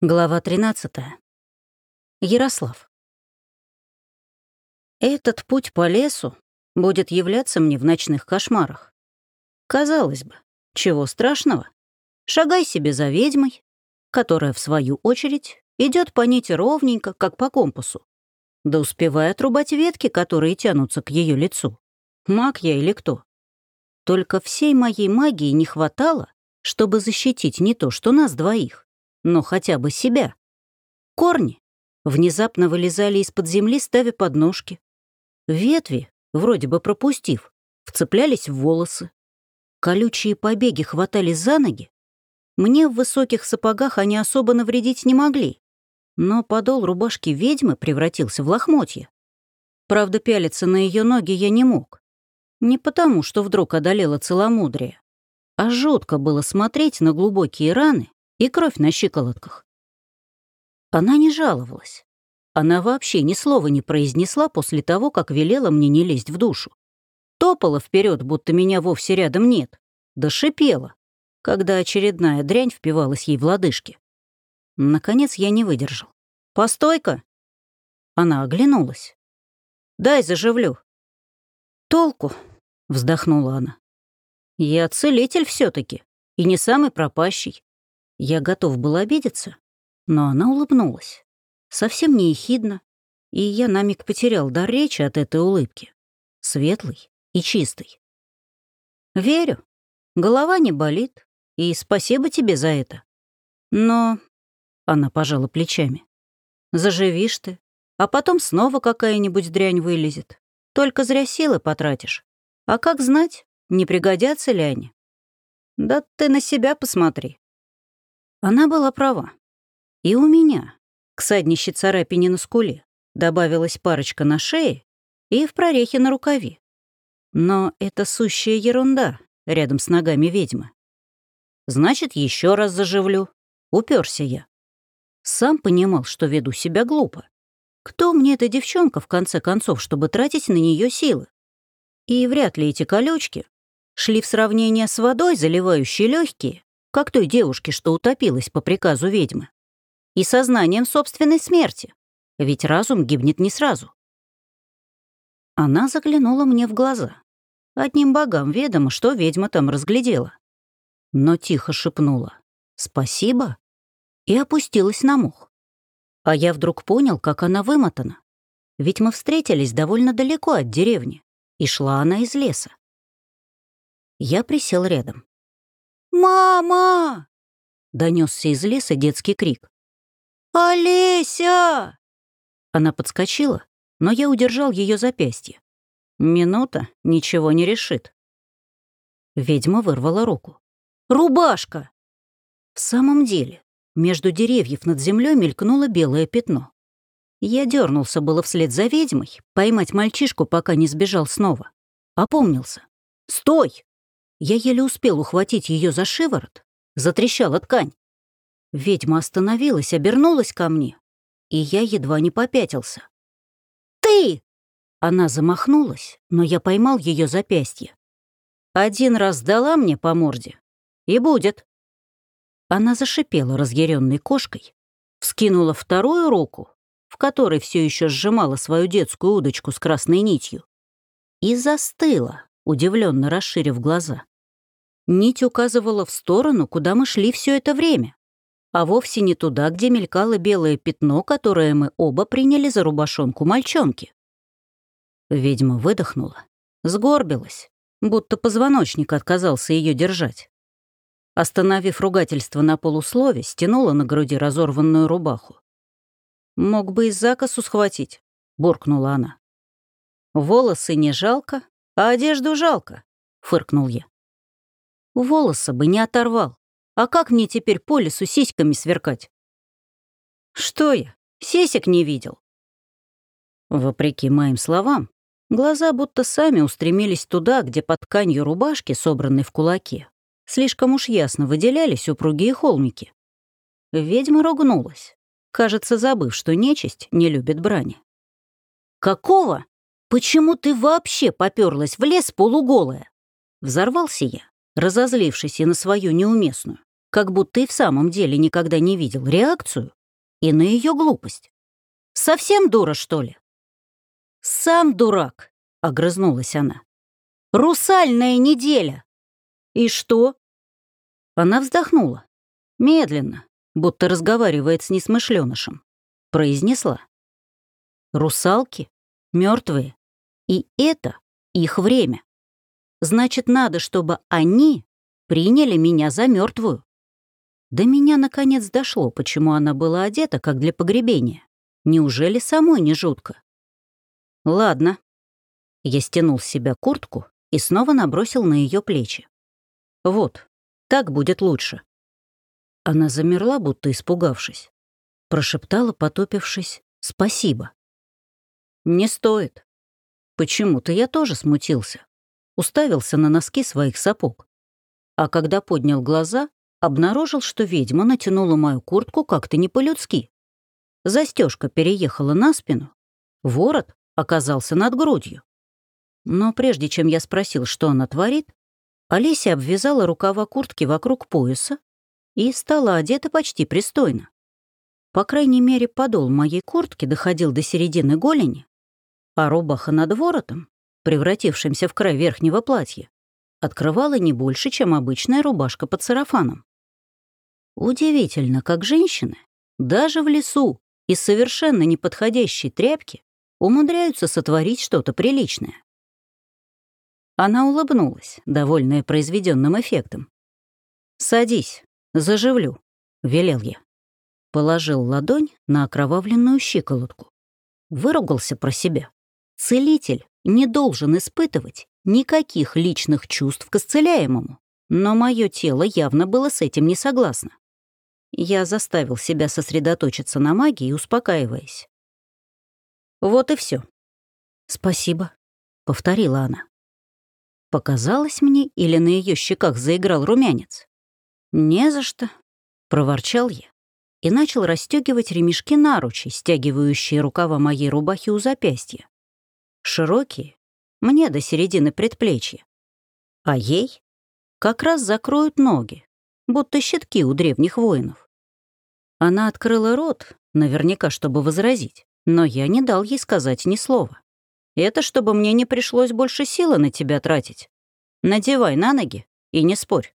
Глава 13. Ярослав. Этот путь по лесу будет являться мне в ночных кошмарах. Казалось бы, чего страшного? Шагай себе за ведьмой, которая, в свою очередь, идет по нити ровненько, как по компасу, да успевая отрубать ветки, которые тянутся к ее лицу. Маг я или кто? Только всей моей магии не хватало, чтобы защитить не то, что нас двоих, но хотя бы себя. Корни внезапно вылезали из-под земли, ставя подножки. Ветви, вроде бы пропустив, вцеплялись в волосы. Колючие побеги хватали за ноги. Мне в высоких сапогах они особо навредить не могли, но подол рубашки ведьмы превратился в лохмотье. Правда, пялиться на ее ноги я не мог. Не потому, что вдруг одолело целомудрие, а жутко было смотреть на глубокие раны, и кровь на щиколотках. Она не жаловалась. Она вообще ни слова не произнесла после того, как велела мне не лезть в душу. Топала вперед, будто меня вовсе рядом нет. Да шипела, когда очередная дрянь впивалась ей в лодыжки. Наконец я не выдержал. «Постой-ка!» Она оглянулась. «Дай заживлю». «Толку?» — вздохнула она. «Я целитель все таки и не самый пропащий. Я готов был обидеться, но она улыбнулась. Совсем не ехидно, и я на миг потерял дар речи от этой улыбки. Светлый и чистый. Верю, голова не болит, и спасибо тебе за это. Но... Она пожала плечами. Заживишь ты, а потом снова какая-нибудь дрянь вылезет. Только зря силы потратишь. А как знать, не пригодятся ли они? Да ты на себя посмотри. Она была права. И у меня, к саднище царапине на скуле, добавилась парочка на шее и в прорехе на рукаве. Но это сущая ерунда рядом с ногами ведьмы. Значит, еще раз заживлю. Уперся я. Сам понимал, что веду себя глупо. Кто мне эта девчонка, в конце концов, чтобы тратить на нее силы? И вряд ли эти колючки шли в сравнение с водой, заливающей легкие, как той девушке, что утопилась по приказу ведьмы. И сознанием собственной смерти, ведь разум гибнет не сразу. Она заглянула мне в глаза. Одним богам ведомо, что ведьма там разглядела. Но тихо шепнула «Спасибо» и опустилась на мух. А я вдруг понял, как она вымотана. Ведь мы встретились довольно далеко от деревни, и шла она из леса. Я присел рядом. «Мама!» — донесся из леса детский крик. «Олеся!» Она подскочила, но я удержал ее запястье. Минута ничего не решит. Ведьма вырвала руку. «Рубашка!» В самом деле, между деревьев над землей мелькнуло белое пятно. Я дернулся было вслед за ведьмой, поймать мальчишку, пока не сбежал снова. Опомнился. «Стой!» Я еле успел ухватить ее за шиворот, затрещала ткань. Ведьма остановилась, обернулась ко мне, и я едва не попятился. «Ты!» Она замахнулась, но я поймал ее запястье. Один раз дала мне по морде, и будет. Она зашипела разъяренной кошкой, вскинула вторую руку, в которой все еще сжимала свою детскую удочку с красной нитью, и застыла, удивленно расширив глаза. Нить указывала в сторону, куда мы шли все это время, а вовсе не туда, где мелькало белое пятно, которое мы оба приняли за рубашонку мальчонки. Ведьма выдохнула, сгорбилась, будто позвоночник отказался ее держать. Остановив ругательство на полуслове, стянула на груди разорванную рубаху. «Мог бы и закосу схватить», — буркнула она. «Волосы не жалко, а одежду жалко», — фыркнул я. Волоса бы не оторвал. А как мне теперь по лесу сиськами сверкать? Что я, сисек не видел? Вопреки моим словам, глаза будто сами устремились туда, где под тканью рубашки, собранной в кулаке, слишком уж ясно выделялись упругие холмики. Ведьма ругнулась, кажется, забыв, что нечисть не любит брани. «Какого? Почему ты вообще попёрлась в лес полуголая?» Взорвался я разозлившись и на свою неуместную, как будто и в самом деле никогда не видел реакцию и на ее глупость. «Совсем дура, что ли?» «Сам дурак», — огрызнулась она. «Русальная неделя!» «И что?» Она вздохнула, медленно, будто разговаривает с несмышленышем. Произнесла. «Русалки мертвые, и это их время. Значит, надо, чтобы они приняли меня за мертвую. До меня наконец дошло, почему она была одета, как для погребения. Неужели самой не жутко? Ладно. Я стянул с себя куртку и снова набросил на ее плечи. Вот, так будет лучше. Она замерла, будто испугавшись. Прошептала, потопившись, «Спасибо». «Не стоит». Почему-то я тоже смутился. Уставился на носки своих сапог. А когда поднял глаза, обнаружил, что ведьма натянула мою куртку как-то не по-людски. Застежка переехала на спину, ворот оказался над грудью. Но прежде чем я спросил, что она творит, Олеся обвязала рукава куртки вокруг пояса и стала одета почти пристойно. По крайней мере, подол моей куртки доходил до середины голени, а рубаха над воротом, превратившимся в край верхнего платья, открывала не больше, чем обычная рубашка под сарафаном. Удивительно, как женщины, даже в лесу, из совершенно неподходящей тряпки, умудряются сотворить что-то приличное. Она улыбнулась, довольная произведенным эффектом. «Садись, заживлю», — велел я. Положил ладонь на окровавленную щиколотку. Выругался про себя. Целитель не должен испытывать никаких личных чувств к исцеляемому, но мое тело явно было с этим не согласно. Я заставил себя сосредоточиться на магии, успокаиваясь. Вот и все. «Спасибо», — повторила она. Показалось мне, или на ее щеках заиграл румянец? «Не за что», — проворчал я и начал расстегивать ремешки наручи, стягивающие рукава моей рубахи у запястья. Широкие, мне до середины предплечья. А ей как раз закроют ноги, будто щитки у древних воинов. Она открыла рот, наверняка, чтобы возразить, но я не дал ей сказать ни слова. Это чтобы мне не пришлось больше силы на тебя тратить. Надевай на ноги и не спорь.